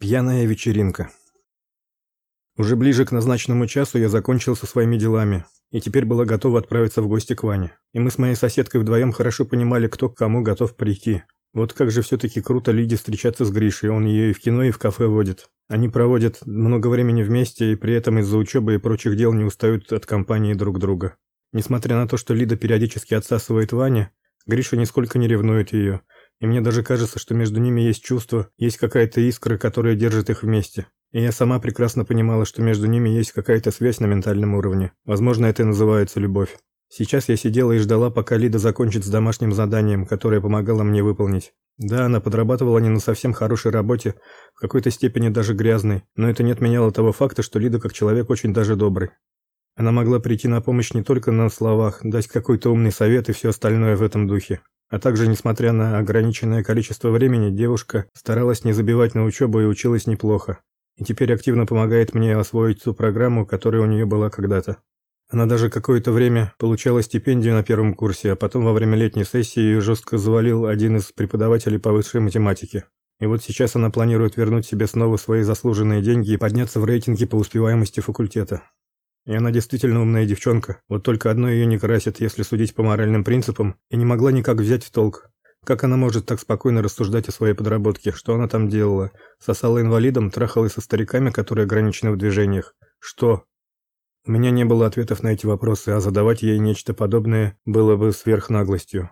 Пьяная вечеринка. Уже ближе к назначенному часу я закончил со своими делами и теперь была готова отправиться в гости к Ване. И мы с моей соседкой вдвоем хорошо понимали, кто к кому готов прийти. Вот как же все-таки круто Лиде встречаться с Гришей, он ее и в кино, и в кафе водит. Они проводят много времени вместе и при этом из-за учебы и прочих дел не устают от компании друг друга. Несмотря на то, что Лида периодически отсасывает Ваня, Гриша нисколько не ревнует ее. И мне даже кажется, что между ними есть чувство, есть какая-то искра, которая держит их вместе. И я сама прекрасно понимала, что между ними есть какая-то связь на ментальном уровне. Возможно, это и называется любовь. Сейчас я сидела и ждала, пока Лида закончит с домашним заданием, которое помогала мне выполнить. Да, она подрабатывала не на совсем хорошей работе, в какой-то степени даже грязной, но это не отменяло того факта, что Лида как человек очень даже добрый. Она могла прийти на помощь не только на словах, дать какой-то умный совет и все остальное в этом духе. А также, несмотря на ограниченное количество времени, девушка старалась не забивать на учебу и училась неплохо. И теперь активно помогает мне освоить ту программу, которая у нее была когда-то. Она даже какое-то время получала стипендию на первом курсе, а потом во время летней сессии ее жестко завалил один из преподавателей по высшей математике. И вот сейчас она планирует вернуть себе снова свои заслуженные деньги и подняться в рейтинге по успеваемости факультета. И она действительно умная девчонка. Вот только одно ее не красит, если судить по моральным принципам, и не могла никак взять в толк. Как она может так спокойно рассуждать о своей подработке? Что она там делала? Сосала инвалидом, трахалась со стариками, которые ограничены в движениях? Что? У меня не было ответов на эти вопросы, а задавать ей нечто подобное было бы сверхнаглостью.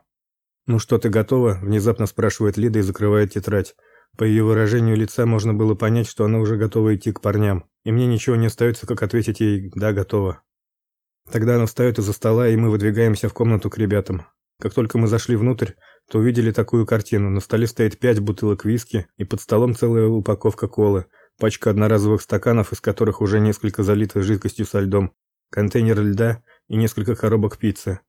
«Ну что, ты готова?» – внезапно спрашивает Лида и закрывает тетрадь. По ее выражению лица можно было понять, что она уже готова идти к парням, и мне ничего не остается, как ответить ей «да, готова». Тогда она встает из-за стола, и мы выдвигаемся в комнату к ребятам. Как только мы зашли внутрь, то увидели такую картину. На столе стоит пять бутылок виски, и под столом целая упаковка колы, пачка одноразовых стаканов, из которых уже несколько залито жидкостью со льдом, контейнер льда и несколько коробок пиццы.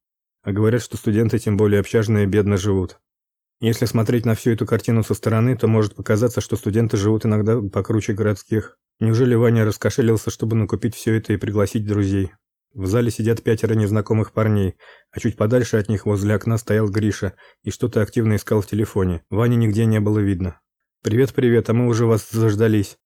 А говорят, что студенты тем более общажные бедно живут. Если смотреть на всю эту картину со стороны, то может показаться, что студенты живут иногда покруче городских. Неужели Ваня раскошелился, чтобы накупить все это и пригласить друзей? В зале сидят пятеро незнакомых парней, а чуть подальше от них возле окна стоял Гриша и что-то активно искал в телефоне. Вани нигде не было видно. «Привет, привет, а мы уже вас заждались».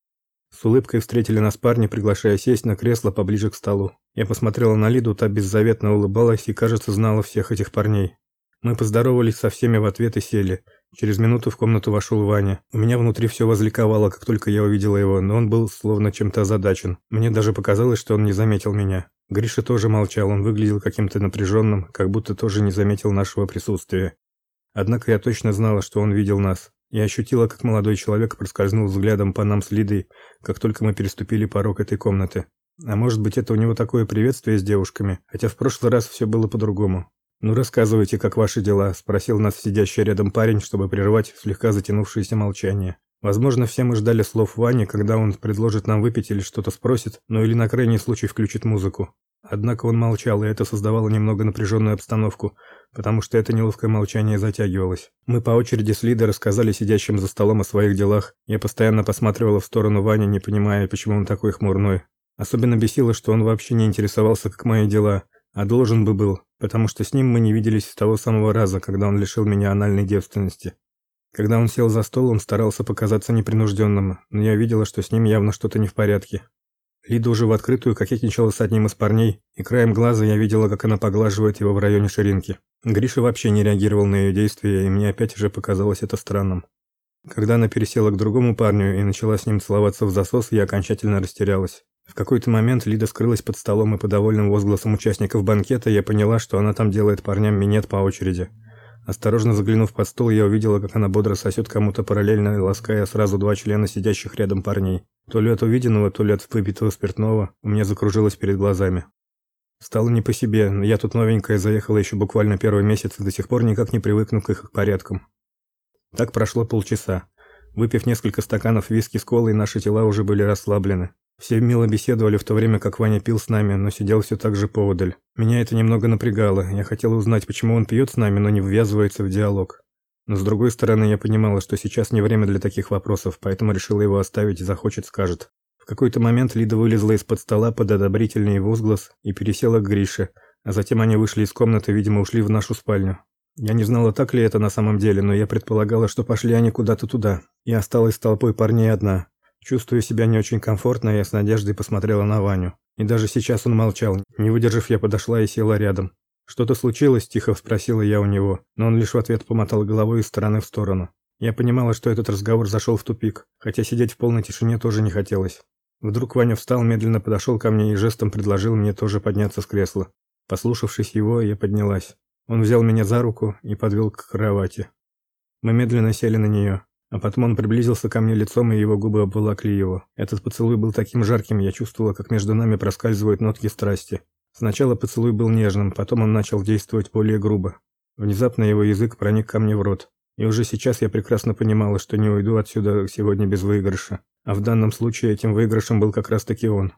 С улыбкой встретили нас парни, приглашая сесть на кресло поближе к столу. Я посмотрела на Лиду, та беззаветно улыбалась и, кажется, знала всех этих парней. Мы поздоровались со всеми в ответ и сели. Через минуту в комнату вошел Ваня. У меня внутри все возликовало, как только я увидела его, но он был словно чем-то озадачен. Мне даже показалось, что он не заметил меня. Гриша тоже молчал, он выглядел каким-то напряженным, как будто тоже не заметил нашего присутствия. Однако я точно знала, что он видел нас. Я ощутила, как молодой человек проскользнул взглядом по нам с Лидой, как только мы переступили порог этой комнаты. А может быть, это у него такое приветствие с девушками, хотя в прошлый раз все было по-другому. «Ну, рассказывайте, как ваши дела?» – спросил нас сидящий рядом парень, чтобы прервать слегка затянувшееся молчание. Возможно, все мы ждали слов Вани, когда он предложит нам выпить или что-то спросит, ну или на крайний случай включит музыку. Однако он молчал, и это создавало немного напряженную обстановку, потому что это неловкое молчание затягивалось. Мы по очереди с Лидой рассказали сидящим за столом о своих делах. Я постоянно посматривала в сторону Вани, не понимая, почему он такой хмурной. Особенно бесило, что он вообще не интересовался, как мои дела, а должен бы был, потому что с ним мы не виделись с того самого раза, когда он лишил меня анальной девственности. Когда он сел за стол, он старался показаться непринужденным, но я видела, что с ним явно что-то не в порядке. Лида уже в открытую кокетничала с одним из парней, и краем глаза я видела, как она поглаживает его в районе ширинки. Гриша вообще не реагировал на ее действия, и мне опять уже показалось это странным. Когда она пересела к другому парню и начала с ним целоваться в засос, я окончательно растерялась. В какой-то момент Лида скрылась под столом, и по довольным возгласам участников банкета я поняла, что она там делает парням минет по очереди. Осторожно заглянув под стол, я увидела, как она бодро сосет кому-то параллельно, лаская сразу два члена сидящих рядом парней. То ли от увиденного, то ли от выпитого спиртного у меня закружилось перед глазами. Стало не по себе, но я тут новенькая заехала еще буквально первый месяц и до сих пор никак не привыкну к их порядкам. Так прошло полчаса. Выпив несколько стаканов виски с колой, наши тела уже были расслаблены. Все мило беседовали в то время, как Ваня пил с нами, но сидел все так же поодаль. Меня это немного напрягало. Я хотела узнать, почему он пьет с нами, но не ввязывается в диалог. Но с другой стороны, я понимала, что сейчас не время для таких вопросов, поэтому решила его оставить, захочет скажет. В какой-то момент Лида вылезла из-под стола под одобрительный возглас и пересела к Грише, а затем они вышли из комнаты, видимо, ушли в нашу спальню. Я не знала, так ли это на самом деле, но я предполагала, что пошли они куда-то туда. И осталась с толпой парней одна. Чувствуя себя не очень комфортно, я с надеждой посмотрела на Ваню. И даже сейчас он молчал. Не выдержав, я подошла и села рядом. «Что-то случилось?» – тихо спросила я у него, но он лишь в ответ помотал головой из стороны в сторону. Я понимала, что этот разговор зашел в тупик, хотя сидеть в полной тишине тоже не хотелось. Вдруг Ваня встал, медленно подошел ко мне и жестом предложил мне тоже подняться с кресла. Послушавшись его, я поднялась. Он взял меня за руку и подвел к кровати. Мы медленно сели на нее. А потом он приблизился ко мне лицом, и его губы обволокли его. Этот поцелуй был таким жарким, я чувствовала, как между нами проскальзывают нотки страсти. Сначала поцелуй был нежным, потом он начал действовать более грубо. Внезапно его язык проник ко мне в рот. И уже сейчас я прекрасно понимала, что не уйду отсюда сегодня без выигрыша. А в данном случае этим выигрышем был как раз-таки он.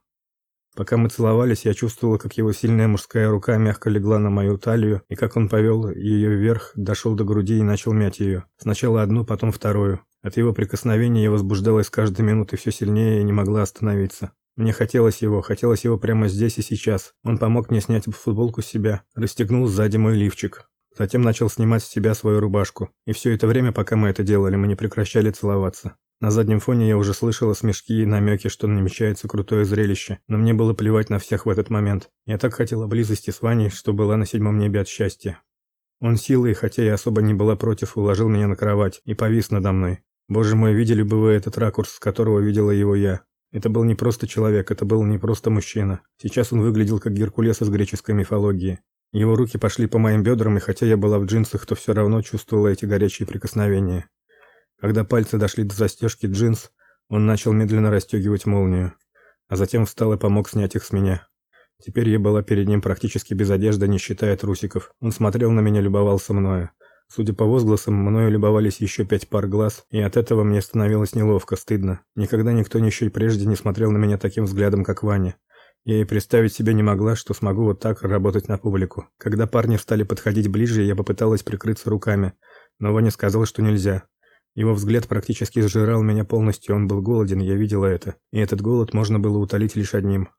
Пока мы целовались, я чувствовала, как его сильная мужская рука мягко легла на мою талию, и как он повел ее вверх, дошел до груди и начал мять ее. Сначала одну, потом вторую. От его прикосновения я возбуждалась каждой минутой все сильнее и не могла остановиться. Мне хотелось его, хотелось его прямо здесь и сейчас. Он помог мне снять футболку с себя, расстегнул сзади мой лифчик. Затем начал снимать с себя свою рубашку. И все это время, пока мы это делали, мы не прекращали целоваться. На заднем фоне я уже слышала смешки и намеки, что намечается крутое зрелище, но мне было плевать на всех в этот момент. Я так хотела близости с Ваней, что была на седьмом небе от счастья. Он силой, хотя я особо не была против, уложил меня на кровать и повис надо мной. Боже мой, видели бы вы этот ракурс, с которого видела его я. Это был не просто человек, это был не просто мужчина. Сейчас он выглядел как Геркулес из греческой мифологии. Его руки пошли по моим бедрам, и хотя я была в джинсах, то все равно чувствовала эти горячие прикосновения. Когда пальцы дошли до застежки джинс, он начал медленно расстегивать молнию, а затем встал и помог снять их с меня. Теперь я была перед ним практически без одежды, не считая трусиков. Он смотрел на меня, любовался мною. Судя по возгласам, мною любовались еще пять пар глаз, и от этого мне становилось неловко, стыдно. Никогда никто еще и прежде не смотрел на меня таким взглядом, как Ваня. Я и представить себе не могла, что смогу вот так работать на публику. Когда парни стали подходить ближе, я попыталась прикрыться руками, но Ваня сказал, что нельзя. Его взгляд практически сжирал меня полностью, он был голоден, я видела это. И этот голод можно было утолить лишь одним.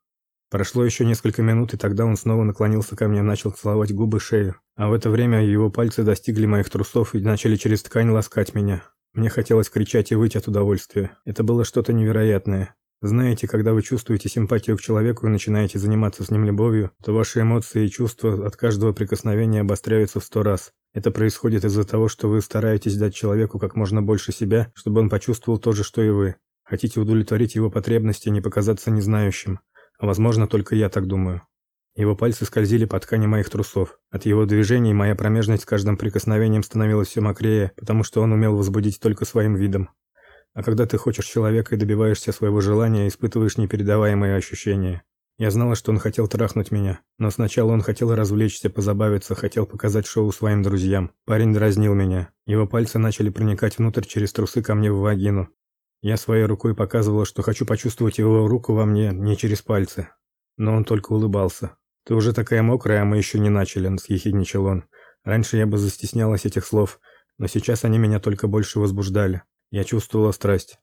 Прошло еще несколько минут, и тогда он снова наклонился ко мне начал целовать губы, шею. А в это время его пальцы достигли моих трусов и начали через ткань ласкать меня. Мне хотелось кричать и выть от удовольствия. Это было что-то невероятное. Знаете, когда вы чувствуете симпатию к человеку и начинаете заниматься с ним любовью, то ваши эмоции и чувства от каждого прикосновения обостряются в сто раз. Это происходит из-за того, что вы стараетесь дать человеку как можно больше себя, чтобы он почувствовал то же, что и вы. Хотите удовлетворить его потребности не показаться незнающим. А возможно, только я так думаю. Его пальцы скользили по ткани моих трусов. От его движений моя промежность с каждым прикосновением становилась все мокрее, потому что он умел возбудить только своим видом. А когда ты хочешь человека и добиваешься своего желания, испытываешь непередаваемые ощущения. Я знала, что он хотел трахнуть меня, но сначала он хотел развлечься, позабавиться, хотел показать шоу своим друзьям. Парень дразнил меня. Его пальцы начали проникать внутрь через трусы ко мне в вагину. Я своей рукой показывала, что хочу почувствовать его руку во мне, не через пальцы. Но он только улыбался. «Ты уже такая мокрая, а мы еще не начали», – съехидничал он. Раньше я бы застеснялась этих слов, но сейчас они меня только больше возбуждали. Я чувствовала страсть.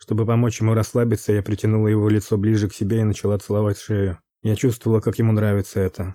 Чтобы помочь ему расслабиться, я притянула его лицо ближе к себе и начала целовать шею. Я чувствовала, как ему нравится это.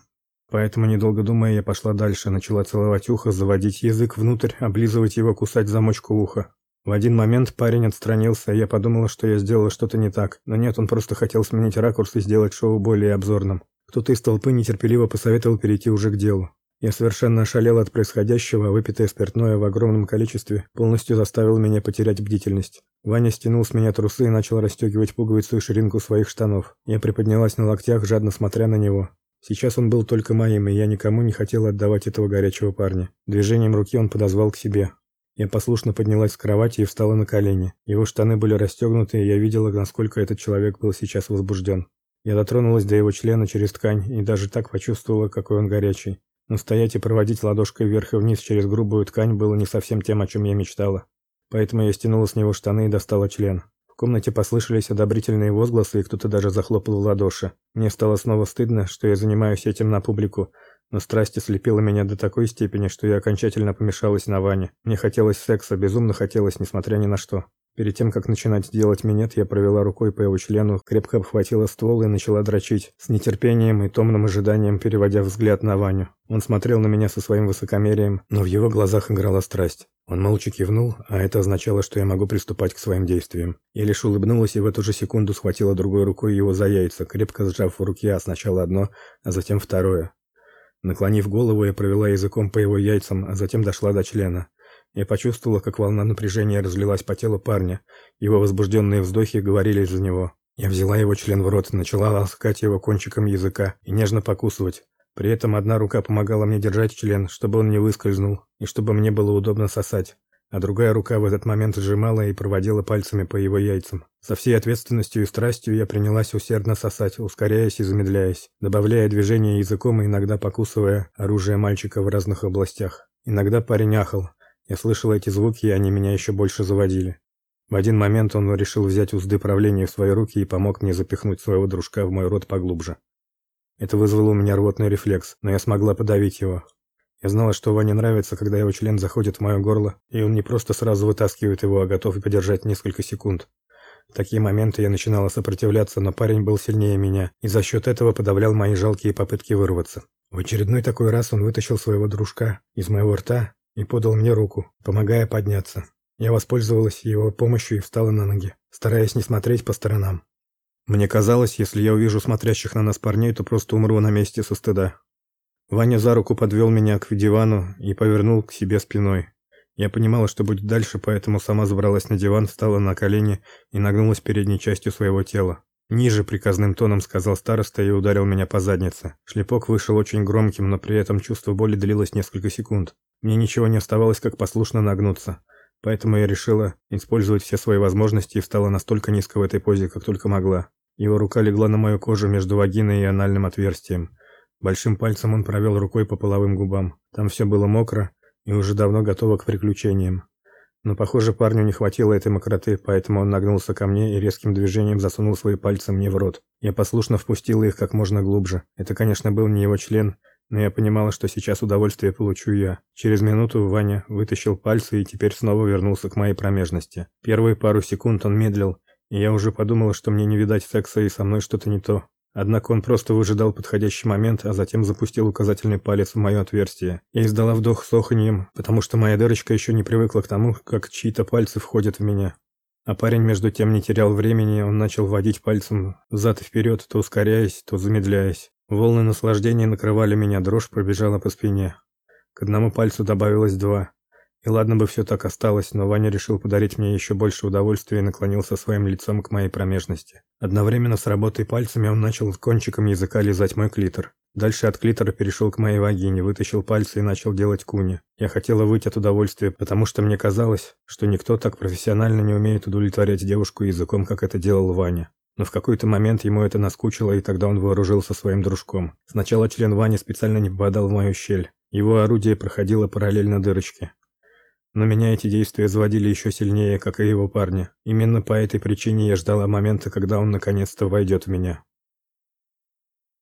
Поэтому, недолго думая, я пошла дальше, начала целовать ухо, заводить язык внутрь, облизывать его, кусать замочку уха. В один момент парень отстранился, и я подумала, что я сделала что-то не так. Но нет, он просто хотел сменить ракурс и сделать шоу более обзорным. Кто-то из толпы нетерпеливо посоветовал перейти уже к делу. Я совершенно ошалел от происходящего, выпитое спиртное в огромном количестве полностью заставило меня потерять бдительность. Ваня стянул с меня трусы и начал расстегивать пуговицу и ширинку своих штанов. Я приподнялась на локтях, жадно смотря на него. Сейчас он был только моим, и я никому не хотел отдавать этого горячего парня. Движением руки он подозвал к себе. Я послушно поднялась с кровати и встала на колени. Его штаны были расстегнуты, и я видела, насколько этот человек был сейчас возбужден. Я дотронулась до его члена через ткань и даже так почувствовала, какой он горячий. Но стоять и проводить ладошкой вверх и вниз через грубую ткань было не совсем тем, о чем я мечтала. Поэтому я стянула с него штаны и достала член. В комнате послышались одобрительные возгласы, и кто-то даже захлопал в ладоши. Мне стало снова стыдно, что я занимаюсь этим на публику, но страсть ослепила меня до такой степени, что я окончательно помешалась на Ване. Мне хотелось секса, безумно хотелось, несмотря ни на что. Перед тем, как начинать делать минет, я провела рукой по его члену, крепко обхватила ствол и начала дрочить, с нетерпением и томным ожиданием переводя взгляд на Ваню. Он смотрел на меня со своим высокомерием, но в его глазах играла страсть. Он молча кивнул, а это означало, что я могу приступать к своим действиям. Я лишь улыбнулась и в эту же секунду схватила другой рукой его за яйца, крепко сжав в руке сначала одно, а затем второе. Наклонив голову, я провела языком по его яйцам, а затем дошла до члена. Я почувствовала, как волна напряжения разлилась по телу парня. Его возбужденные вздохи говорили за него. Я взяла его член в рот, начала ласкать его кончиком языка и нежно покусывать. При этом одна рука помогала мне держать член, чтобы он не выскользнул, и чтобы мне было удобно сосать, а другая рука в этот момент сжимала и проводила пальцами по его яйцам. Со всей ответственностью и страстью я принялась усердно сосать, ускоряясь и замедляясь, добавляя движения языком и иногда покусывая оружие мальчика в разных областях. Иногда парень ахал, я слышал эти звуки, и они меня еще больше заводили. В один момент он решил взять узды правления в свои руки и помог мне запихнуть своего дружка в мой рот поглубже. Это вызвало у меня рвотный рефлекс, но я смогла подавить его. Я знала, что Ване нравится, когда его член заходит в мое горло, и он не просто сразу вытаскивает его, а готов подержать несколько секунд. В такие моменты я начинала сопротивляться, но парень был сильнее меня, и за счет этого подавлял мои жалкие попытки вырваться. В очередной такой раз он вытащил своего дружка из моего рта и подал мне руку, помогая подняться. Я воспользовалась его помощью и встала на ноги, стараясь не смотреть по сторонам. Мне казалось, если я увижу смотрящих на нас парней, то просто умру на месте со стыда. Ваня за руку подвел меня к дивану и повернул к себе спиной. Я понимала, что будет дальше, поэтому сама забралась на диван, встала на колени и нагнулась передней частью своего тела. «Ниже», — приказным тоном сказал староста и ударил меня по заднице. Шлепок вышел очень громким, но при этом чувство боли длилось несколько секунд. Мне ничего не оставалось, как послушно нагнуться. Поэтому я решила использовать все свои возможности и встала настолько низко в этой позе, как только могла. Его рука легла на мою кожу между вагиной и анальным отверстием. Большим пальцем он провел рукой по половым губам. Там все было мокро и уже давно готово к приключениям. Но, похоже, парню не хватило этой мокроты, поэтому он нагнулся ко мне и резким движением засунул свои пальцы мне в рот. Я послушно впустила их как можно глубже. Это, конечно, был не его член, но я понимала, что сейчас удовольствие получу я. Через минуту Ваня вытащил пальцы и теперь снова вернулся к моей промежности. Первые пару секунд он медлил, и я уже подумала, что мне не видать секса и со мной что-то не то. Однако он просто выжидал подходящий момент, а затем запустил указательный палец в мое отверстие. Я издала вдох с оханьем, потому что моя дырочка еще не привыкла к тому, как чьи-то пальцы входят в меня. А парень между тем не терял времени, он начал водить пальцем взад и вперед, то ускоряясь, то замедляясь. Волны наслаждения накрывали меня, дрожь пробежала по спине. К одному пальцу добавилось два. И ладно бы все так осталось, но Ваня решил подарить мне еще больше удовольствия и наклонился своим лицом к моей промежности. Одновременно с работой пальцами он начал кончиком языка лизать мой клитор. Дальше от клитора перешел к моей вагине, вытащил пальцы и начал делать куни. Я хотела выйти от удовольствия, потому что мне казалось, что никто так профессионально не умеет удовлетворять девушку языком, как это делал Ваня. Но в какой-то момент ему это наскучило, и тогда он вооружился своим дружком. Сначала член Вани специально не попадал в мою щель. Его орудие проходило параллельно дырочке. Но меня эти действия заводили еще сильнее, как и его парня. Именно по этой причине я ждала момента, когда он наконец-то войдет в меня.